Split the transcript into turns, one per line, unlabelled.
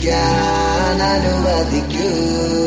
began, I know what they do.